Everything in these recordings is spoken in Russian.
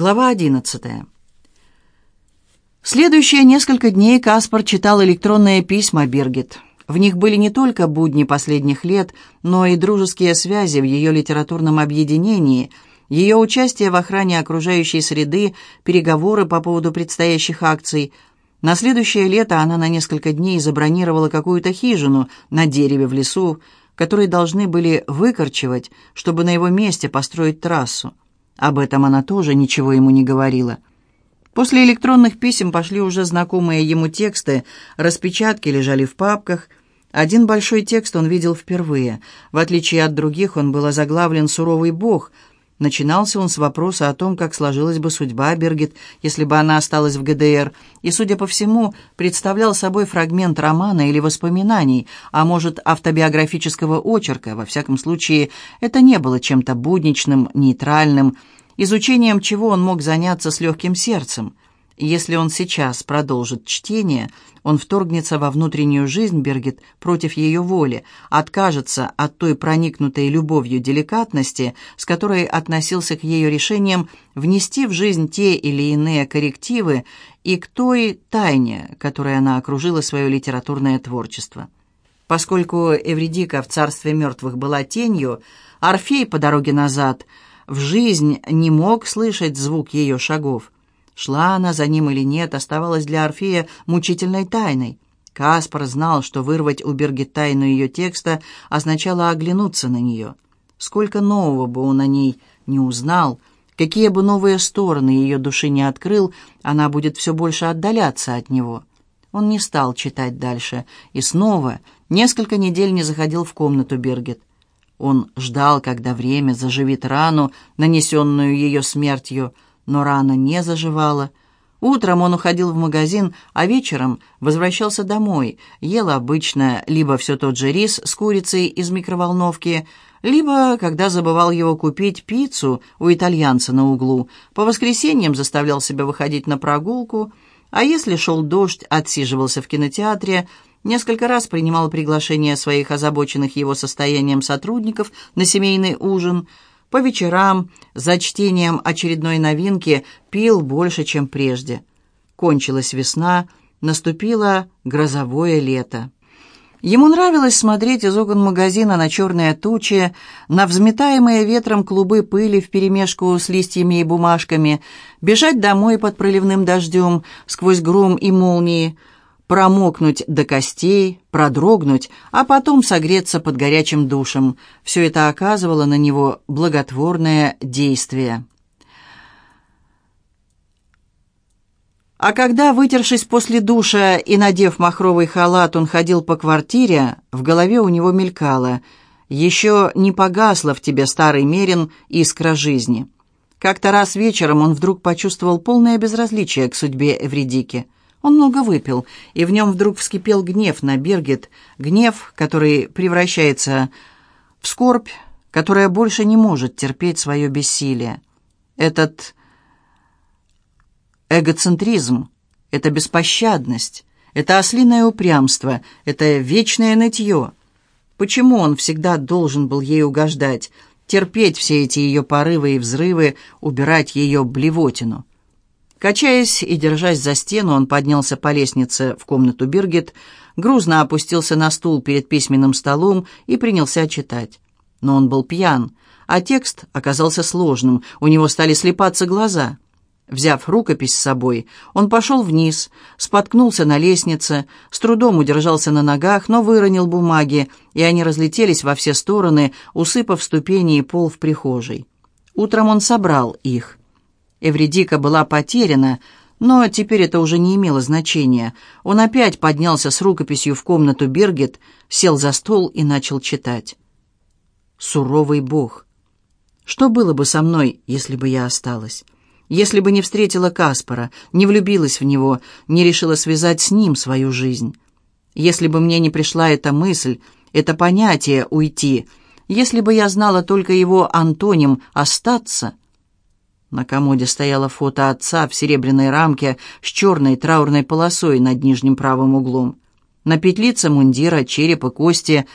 Глава 11. Следующие несколько дней Каспар читал электронные письма Биргит. В них были не только будни последних лет, но и дружеские связи в ее литературном объединении, ее участие в охране окружающей среды, переговоры по поводу предстоящих акций. На следующее лето она на несколько дней забронировала какую-то хижину на дереве в лесу, которые должны были выкорчевать, чтобы на его месте построить трассу. Об этом она тоже ничего ему не говорила. После электронных писем пошли уже знакомые ему тексты, распечатки лежали в папках. Один большой текст он видел впервые. В отличие от других, он был озаглавлен «Суровый бог», Начинался он с вопроса о том, как сложилась бы судьба Бергет, если бы она осталась в ГДР, и, судя по всему, представлял собой фрагмент романа или воспоминаний, а может, автобиографического очерка. Во всяком случае, это не было чем-то будничным, нейтральным, изучением чего он мог заняться с легким сердцем – если он сейчас продолжит чтение, он вторгнется во внутреннюю жизнь Бергет против ее воли, откажется от той проникнутой любовью деликатности, с которой относился к ее решениям внести в жизнь те или иные коррективы и к той тайне, которой она окружила свое литературное творчество. Поскольку Эвредика в царстве мертвых была тенью, Орфей по дороге назад в жизнь не мог слышать звук ее шагов – Шла она за ним или нет, оставалась для Орфея мучительной тайной. Каспар знал, что вырвать у Берги тайну ее текста означало оглянуться на нее. Сколько нового бы он о ней не узнал, какие бы новые стороны ее души не открыл, она будет все больше отдаляться от него. Он не стал читать дальше и снова несколько недель не заходил в комнату Бергет. Он ждал, когда время заживит рану, нанесенную ее смертью, но рана не заживала. Утром он уходил в магазин, а вечером возвращался домой. Ел обычно либо все тот же рис с курицей из микроволновки, либо, когда забывал его купить, пиццу у итальянца на углу. По воскресеньям заставлял себя выходить на прогулку, а если шел дождь, отсиживался в кинотеатре, несколько раз принимал приглашение своих озабоченных его состоянием сотрудников на семейный ужин – по вечерам, за чтением очередной новинки, пил больше, чем прежде. Кончилась весна, наступило грозовое лето. Ему нравилось смотреть из окон магазина на черные тучи, на взметаемые ветром клубы пыли вперемешку с листьями и бумажками, бежать домой под проливным дождем, сквозь гром и молнии, промокнуть до костей, продрогнуть, а потом согреться под горячим душем. Все это оказывало на него благотворное действие. А когда, вытершись после душа и надев махровый халат, он ходил по квартире, в голове у него мелькало «Еще не погасла в тебе, старый мерин, искра жизни». Как-то раз вечером он вдруг почувствовал полное безразличие к судьбе Эвредики – он много выпил, и в нем вдруг вскипел гнев на Бергет, гнев, который превращается в скорбь, которая больше не может терпеть свое бессилие. Этот эгоцентризм, эта беспощадность, это ослиное упрямство, это вечное нытье. Почему он всегда должен был ей угождать, терпеть все эти ее порывы и взрывы, убирать ее блевотину? Качаясь и держась за стену, он поднялся по лестнице в комнату Биргит, грузно опустился на стул перед письменным столом и принялся читать. Но он был пьян, а текст оказался сложным, у него стали слепаться глаза. Взяв рукопись с собой, он пошел вниз, споткнулся на лестнице, с трудом удержался на ногах, но выронил бумаги, и они разлетелись во все стороны, усыпав ступени и пол в прихожей. Утром он собрал их. Эвредика была потеряна, но теперь это уже не имело значения. Он опять поднялся с рукописью в комнату Бергет, сел за стол и начал читать. «Суровый бог. Что было бы со мной, если бы я осталась? Если бы не встретила Каспара, не влюбилась в него, не решила связать с ним свою жизнь? Если бы мне не пришла эта мысль, это понятие «уйти», если бы я знала только его антоним «остаться», на комоде стояло фото отца в серебряной рамке с черной траурной полосой над нижним правым углом. На петлице мундира, череп и кости.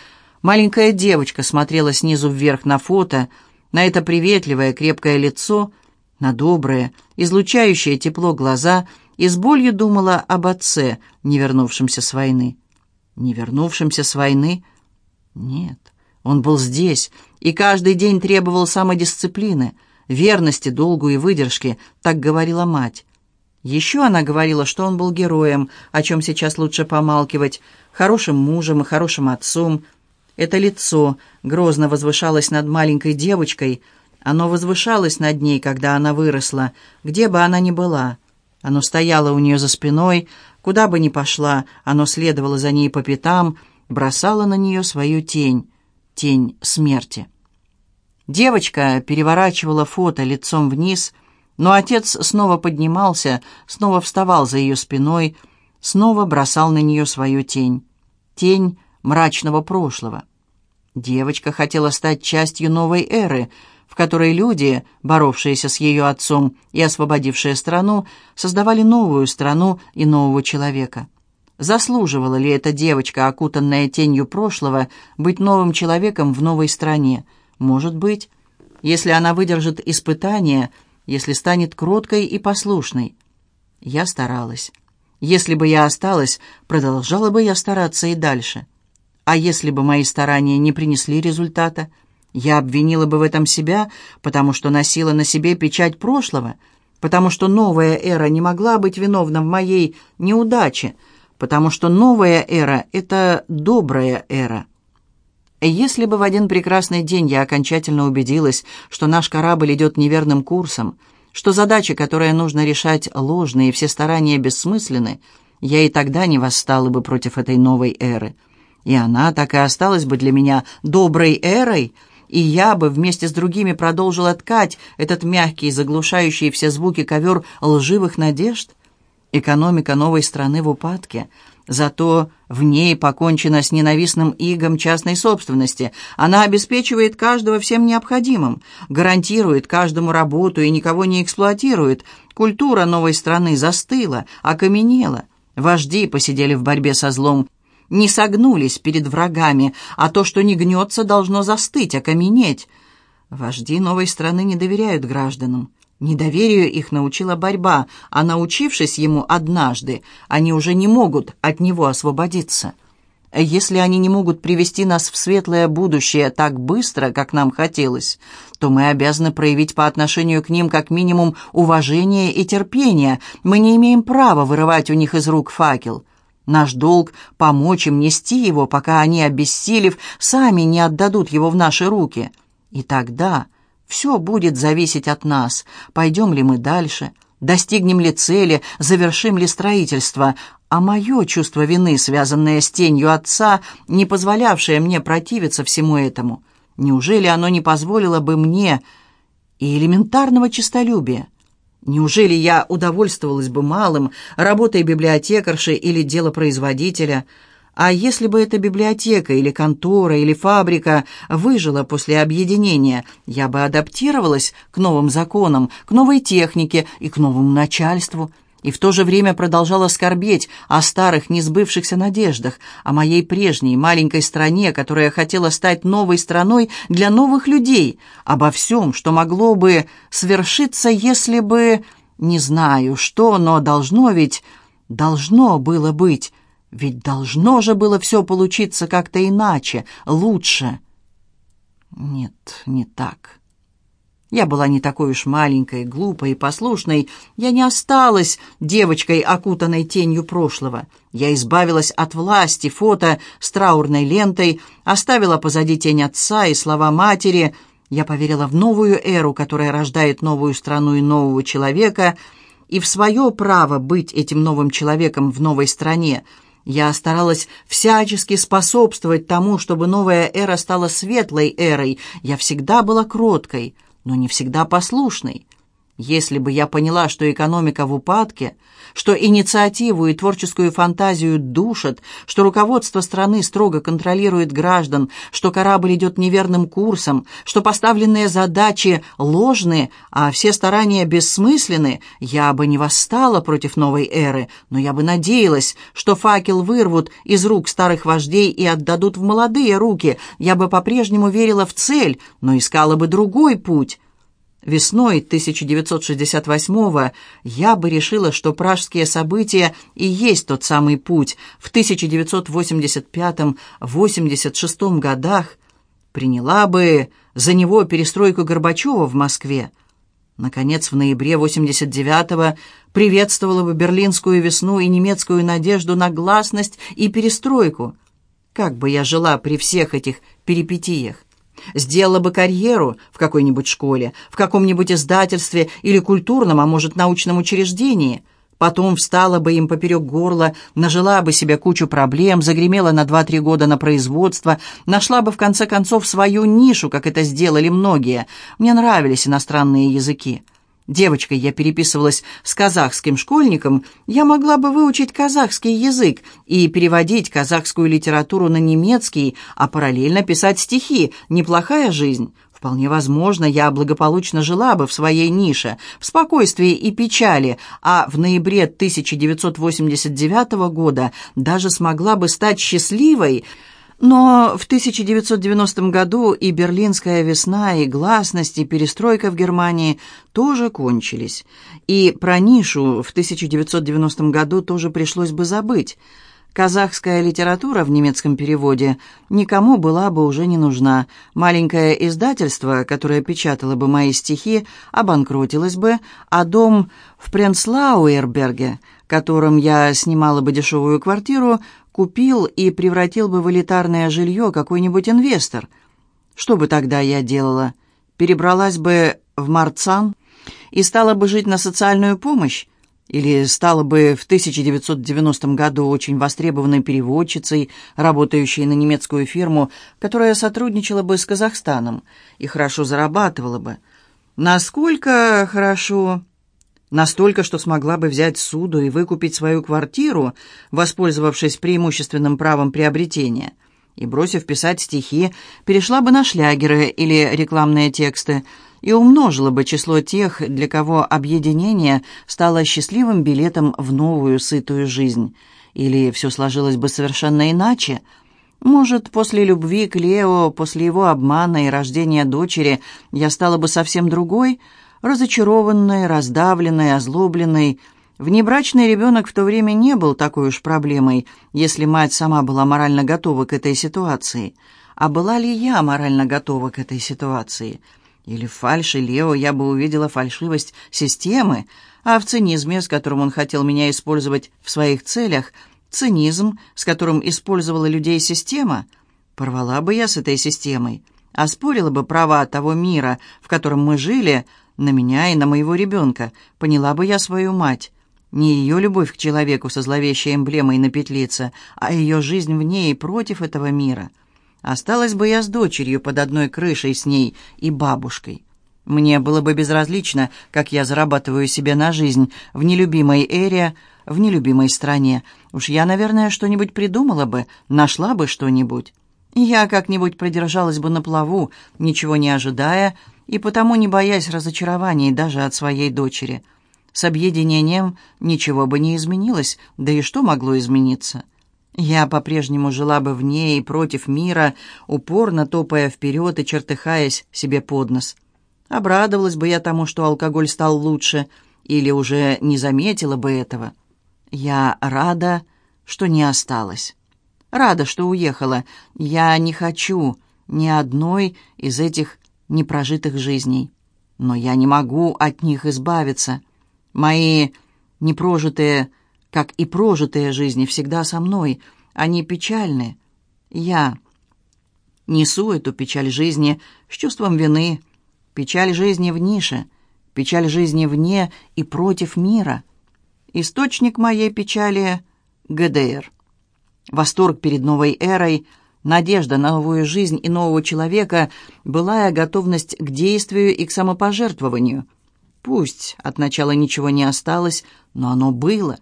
Маленькая девочка смотрела снизу вверх на фото, на это приветливое крепкое лицо, на добрые, излучающие тепло глаза и с болью думала об отце, не вернувшемся с войны. Не вернувшемся с войны? Нет, он был здесь, и каждый день требовал самодисциплины, верности, долгу и выдержки, так говорила мать. Еще она говорила, что он был героем, о чем сейчас лучше помалкивать, хорошим мужем и хорошим отцом. Это лицо грозно возвышалось над маленькой девочкой. Оно возвышалось над ней, когда она выросла, где бы она ни была. Оно стояло у нее за спиной, куда бы ни пошла, оно следовало за ней по пятам, бросало на нее свою тень, тень смерти. Девочка переворачивала фото лицом вниз — но отец снова поднимался, снова вставал за ее спиной, снова бросал на нее свою тень. Тень мрачного прошлого. Девочка хотела стать частью новой эры, в которой люди, боровшиеся с ее отцом и освободившие страну, создавали новую страну и нового человека. Заслуживала ли эта девочка, окутанная тенью прошлого, быть новым человеком в новой стране? Может быть. Если она выдержит испытания – если станет кроткой и послушной. Я старалась. Если бы я осталась, продолжала бы я стараться и дальше. А если бы мои старания не принесли результата, я обвинила бы в этом себя, потому что носила на себе печать прошлого, потому что новая эра не могла быть виновна в моей неудаче, потому что новая эра — это добрая эра. Если бы в один прекрасный день я окончательно убедилась, что наш корабль идет неверным курсом, что задача, которая нужно решать, ложные и все старания бессмысленны, я и тогда не восстала бы против этой новой эры. И она так и осталась бы для меня доброй эрой, и я бы вместе с другими продолжила ткать этот мягкий, заглушающий все звуки ковер лживых надежд. Экономика новой страны в упадке — Зато в ней покончено с ненавистным игом частной собственности. Она обеспечивает каждого всем необходимым, гарантирует каждому работу и никого не эксплуатирует. Культура новой страны застыла, окаменела. Вожди посидели в борьбе со злом, не согнулись перед врагами, а то, что не гнется, должно застыть, окаменеть. Вожди новой страны не доверяют гражданам. Недоверию их научила борьба, а научившись ему однажды, они уже не могут от него освободиться. Если они не могут привести нас в светлое будущее так быстро, как нам хотелось, то мы обязаны проявить по отношению к ним как минимум уважение и терпение. Мы не имеем права вырывать у них из рук факел. Наш долг — помочь им нести его, пока они, обессилев, сами не отдадут его в наши руки. И тогда все будет зависеть от нас, пойдем ли мы дальше, достигнем ли цели, завершим ли строительство. А мое чувство вины, связанное с тенью отца, не позволявшее мне противиться всему этому, неужели оно не позволило бы мне и элементарного честолюбия? Неужели я удовольствовалась бы малым, работой библиотекарши или делопроизводителя – а если бы эта библиотека или контора или фабрика выжила после объединения, я бы адаптировалась к новым законам, к новой технике и к новому начальству, и в то же время продолжала скорбеть о старых несбывшихся надеждах, о моей прежней маленькой стране, которая хотела стать новой страной для новых людей, обо всем, что могло бы свершиться, если бы... Не знаю, что, но должно ведь... Должно было быть ведь должно же было все получиться как-то иначе, лучше. Нет, не так. Я была не такой уж маленькой, глупой и послушной. Я не осталась девочкой, окутанной тенью прошлого. Я избавилась от власти, фото с траурной лентой, оставила позади тень отца и слова матери. Я поверила в новую эру, которая рождает новую страну и нового человека, и в свое право быть этим новым человеком в новой стране — я старалась всячески способствовать тому, чтобы новая эра стала светлой эрой. Я всегда была кроткой, но не всегда послушной. Если бы я поняла, что экономика в упадке, что инициативу и творческую фантазию душат, что руководство страны строго контролирует граждан, что корабль идет неверным курсом, что поставленные задачи ложны, а все старания бессмысленны, я бы не восстала против новой эры, но я бы надеялась, что факел вырвут из рук старых вождей и отдадут в молодые руки. Я бы по-прежнему верила в цель, но искала бы другой путь. Весной 1968-го я бы решила, что пражские события и есть тот самый путь. В 1985-86 годах приняла бы за него перестройку Горбачева в Москве. Наконец, в ноябре 89-го приветствовала бы берлинскую весну и немецкую надежду на гласность и перестройку. Как бы я жила при всех этих перипетиях? Сделала бы карьеру в какой-нибудь школе, в каком-нибудь издательстве или культурном, а может, научном учреждении. Потом встала бы им поперек горла, нажила бы себе кучу проблем, загремела на два-три года на производство, нашла бы в конце концов свою нишу, как это сделали многие. Мне нравились иностранные языки. Девочкой я переписывалась с казахским школьником, я могла бы выучить казахский язык и переводить казахскую литературу на немецкий, а параллельно писать стихи. Неплохая жизнь. Вполне возможно, я благополучно жила бы в своей нише, в спокойствии и печали, а в ноябре 1989 года даже смогла бы стать счастливой – но в 1990 году и берлинская весна, и гласность, и перестройка в Германии тоже кончились. И про нишу в 1990 году тоже пришлось бы забыть. Казахская литература в немецком переводе никому была бы уже не нужна. Маленькое издательство, которое печатало бы мои стихи, обанкротилось бы, а дом в Пренслауэрберге, которым я снимала бы дешевую квартиру, купил и превратил бы в элитарное жилье какой-нибудь инвестор. Что бы тогда я делала? Перебралась бы в Марцан и стала бы жить на социальную помощь? Или стала бы в 1990 году очень востребованной переводчицей, работающей на немецкую фирму, которая сотрудничала бы с Казахстаном и хорошо зарабатывала бы? Насколько хорошо... Настолько, что смогла бы взять суду и выкупить свою квартиру, воспользовавшись преимущественным правом приобретения. И, бросив писать стихи, перешла бы на шлягеры или рекламные тексты и умножила бы число тех, для кого объединение стало счастливым билетом в новую сытую жизнь. Или все сложилось бы совершенно иначе – может, после любви к Лео, после его обмана и рождения дочери я стала бы совсем другой, разочарованной, раздавленной, озлобленной. Внебрачный ребенок в то время не был такой уж проблемой, если мать сама была морально готова к этой ситуации. А была ли я морально готова к этой ситуации? Или в фальше Лео я бы увидела фальшивость системы, а в цинизме, с которым он хотел меня использовать в своих целях, цинизм, с которым использовала людей система, порвала бы я с этой системой, оспорила бы права того мира, в котором мы жили, на меня и на моего ребенка. Поняла бы я свою мать. Не ее любовь к человеку со зловещей эмблемой на петлице, а ее жизнь в ней против этого мира. Осталась бы я с дочерью под одной крышей с ней и бабушкой. Мне было бы безразлично, как я зарабатываю себе на жизнь в нелюбимой эре, в нелюбимой стране. Уж я, наверное, что-нибудь придумала бы, нашла бы что-нибудь. Я как-нибудь продержалась бы на плаву, ничего не ожидая, и потому не боясь разочарований даже от своей дочери. С объединением ничего бы не изменилось, да и что могло измениться? Я по-прежнему жила бы в ней против мира, упорно топая вперед и чертыхаясь себе под нос. Обрадовалась бы я тому, что алкоголь стал лучше, или уже не заметила бы этого. Я рада, что не осталась. Рада, что уехала. Я не хочу ни одной из этих непрожитых жизней. Но я не могу от них избавиться. Мои непрожитые, как и прожитые жизни, всегда со мной. Они печальны. Я несу эту печаль жизни с чувством вины, печаль жизни в нише, печаль жизни вне и против мира. Источник моей печали — ГДР. Восторг перед новой эрой — Надежда на новую жизнь и нового человека, былая готовность к действию и к самопожертвованию. Пусть от начала ничего не осталось, но оно было.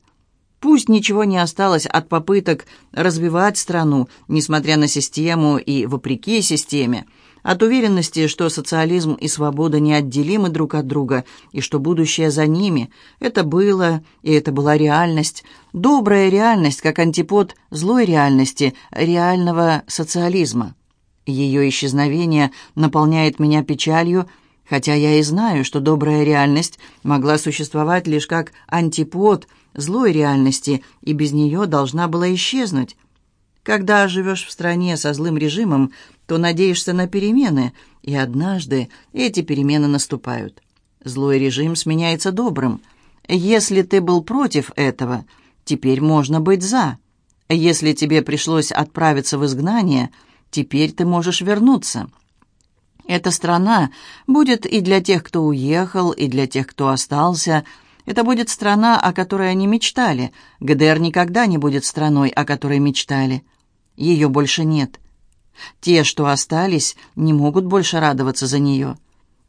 Пусть ничего не осталось от попыток развивать страну, несмотря на систему и вопреки системе, от уверенности, что социализм и свобода неотделимы друг от друга, и что будущее за ними. Это было, и это была реальность. Добрая реальность, как антипод злой реальности, реального социализма. Ее исчезновение наполняет меня печалью, Хотя я и знаю, что добрая реальность могла существовать лишь как антипод злой реальности, и без нее должна была исчезнуть. Когда живешь в стране со злым режимом, то надеешься на перемены, и однажды эти перемены наступают. Злой режим сменяется добрым. Если ты был против этого, теперь можно быть «за». Если тебе пришлось отправиться в изгнание, теперь ты можешь вернуться. Эта страна будет и для тех, кто уехал, и для тех, кто остался. Это будет страна, о которой они мечтали. ГДР никогда не будет страной, о которой мечтали. Ее больше нет. Те, что остались, не могут больше радоваться за нее.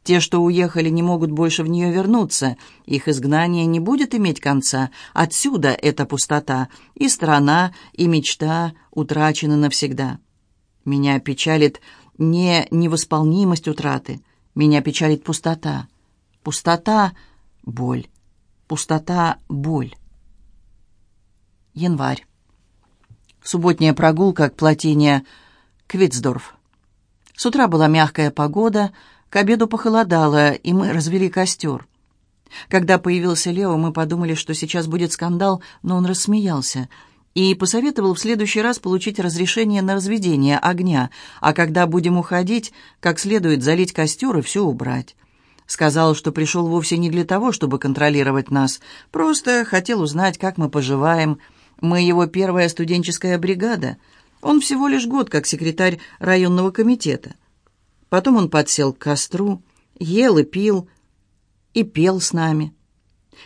Те, что уехали, не могут больше в нее вернуться. Их изгнание не будет иметь конца. Отсюда эта пустота. И страна, и мечта утрачены навсегда. Меня печалит не невосполнимость утраты. Меня печалит пустота. Пустота — боль. Пустота — боль. Январь. Субботняя прогулка к плотине Квитсдорф. С утра была мягкая погода, к обеду похолодало, и мы развели костер. Когда появился Лео, мы подумали, что сейчас будет скандал, но он рассмеялся и посоветовал в следующий раз получить разрешение на разведение огня, а когда будем уходить, как следует залить костер и все убрать. Сказал, что пришел вовсе не для того, чтобы контролировать нас, просто хотел узнать, как мы поживаем, мы его первая студенческая бригада. Он всего лишь год как секретарь районного комитета. Потом он подсел к костру, ел и пил, и пел с нами.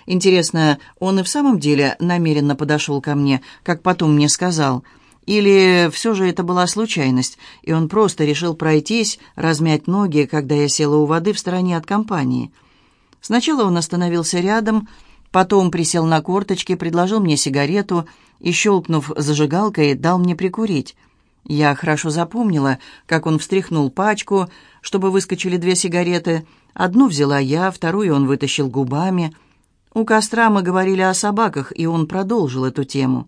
Интересно, он и в самом деле намеренно подошел ко мне, как потом мне сказал, или все же это была случайность, и он просто решил пройтись, размять ноги, когда я села у воды в стороне от компании. Сначала он остановился рядом, Потом присел на корточки, предложил мне сигарету и, щелкнув зажигалкой, дал мне прикурить. Я хорошо запомнила, как он встряхнул пачку, чтобы выскочили две сигареты. Одну взяла я, вторую он вытащил губами. У костра мы говорили о собаках, и он продолжил эту тему.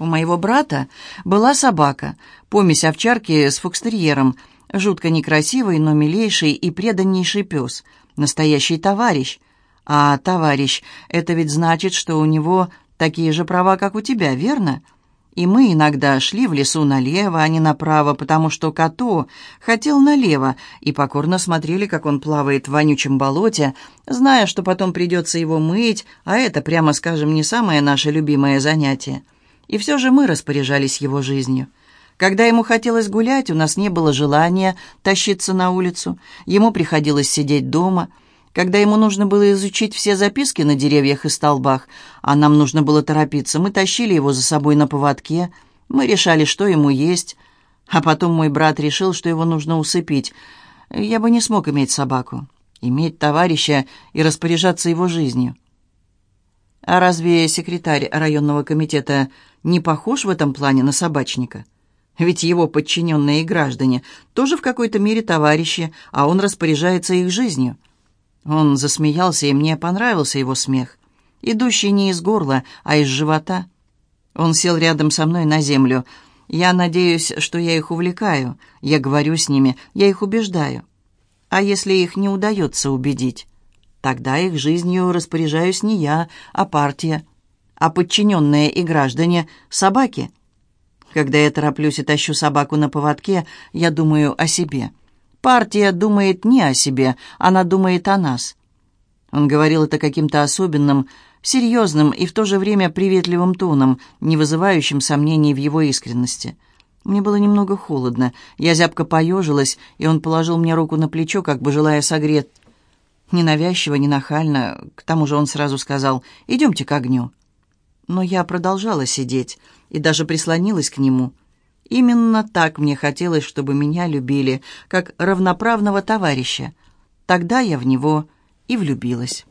У моего брата была собака, помесь овчарки с фокстерьером, жутко некрасивый, но милейший и преданнейший пес, настоящий товарищ, а товарищ, это ведь значит, что у него такие же права, как у тебя, верно? И мы иногда шли в лесу налево, а не направо, потому что коту хотел налево, и покорно смотрели, как он плавает в вонючем болоте, зная, что потом придется его мыть, а это, прямо скажем, не самое наше любимое занятие. И все же мы распоряжались его жизнью. Когда ему хотелось гулять, у нас не было желания тащиться на улицу, ему приходилось сидеть дома – когда ему нужно было изучить все записки на деревьях и столбах, а нам нужно было торопиться, мы тащили его за собой на поводке, мы решали, что ему есть, а потом мой брат решил, что его нужно усыпить. Я бы не смог иметь собаку, иметь товарища и распоряжаться его жизнью. А разве секретарь районного комитета не похож в этом плане на собачника? Ведь его подчиненные граждане тоже в какой-то мере товарищи, а он распоряжается их жизнью. Он засмеялся, и мне понравился его смех, идущий не из горла, а из живота. Он сел рядом со мной на землю. Я надеюсь, что я их увлекаю. Я говорю с ними, я их убеждаю. А если их не удается убедить? Тогда их жизнью распоряжаюсь не я, а партия. А подчиненные и граждане — собаки. Когда я тороплюсь и тащу собаку на поводке, я думаю о себе. Партия думает не о себе, она думает о нас». Он говорил это каким-то особенным, серьезным и в то же время приветливым тоном, не вызывающим сомнений в его искренности. Мне было немного холодно. Я зябко поежилась, и он положил мне руку на плечо, как бы желая согреть. Ненавязчиво, не нахально. К тому же он сразу сказал «Идемте к огню». Но я продолжала сидеть и даже прислонилась к нему – Именно так мне хотелось, чтобы меня любили, как равноправного товарища. Тогда я в него и влюбилась.